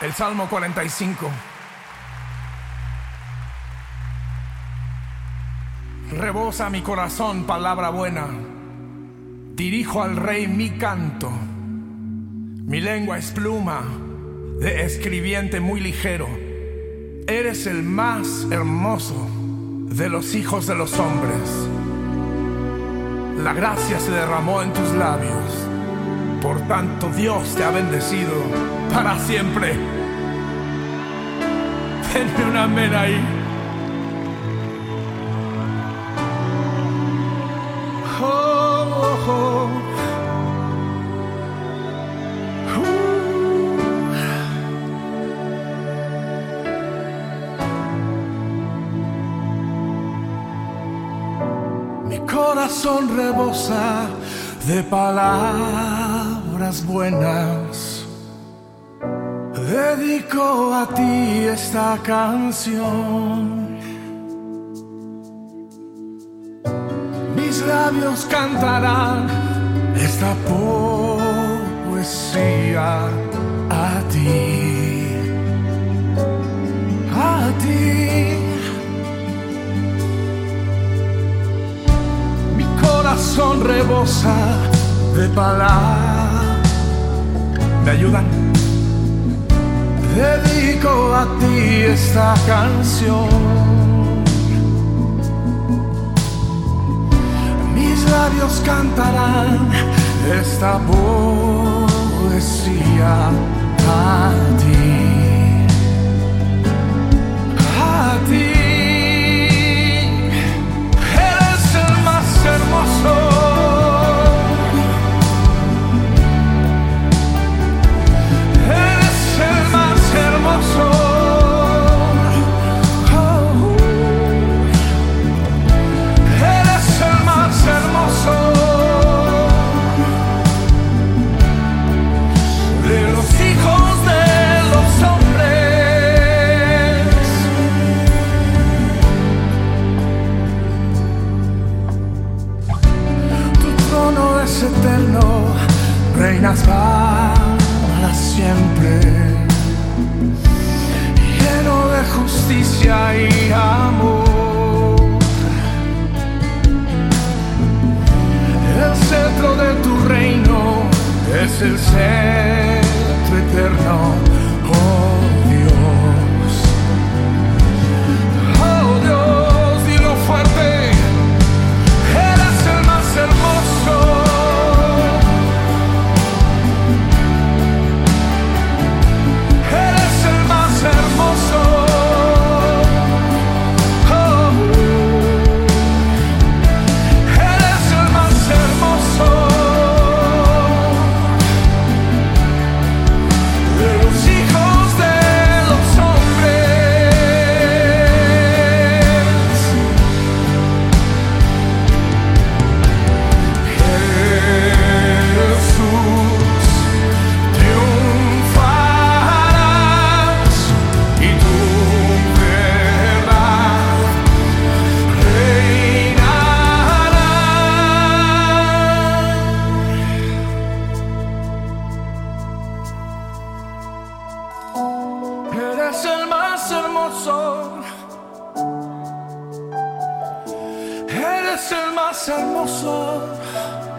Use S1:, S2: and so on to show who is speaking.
S1: El Salmo 45. Rebosa mi corazón palabra buena. Dirijo al rey mi canto. Mi lengua es pluma de escribiente muy ligero. Eres el más hermoso de los hijos de los hombres. La gracia se derramó en tus labios. Por tanto, Dios te ha bendecido para siempre. Denme un amén ahí. Oh, oh, oh. Uh. Mi corazón rebosa de palabras buenas. Dedico a ti esta canción. Mis labios cantarán esta poesía a ti. A ti. Mi corazón rebosa de palabras. ¿Me ayudan? Dedico a ti esta canción. Mis labios cantarán esta poesía a ti. Siempre, lleno de justicia y amor. El centro de tu reino es el centro hermoso. Eres el más hermoso.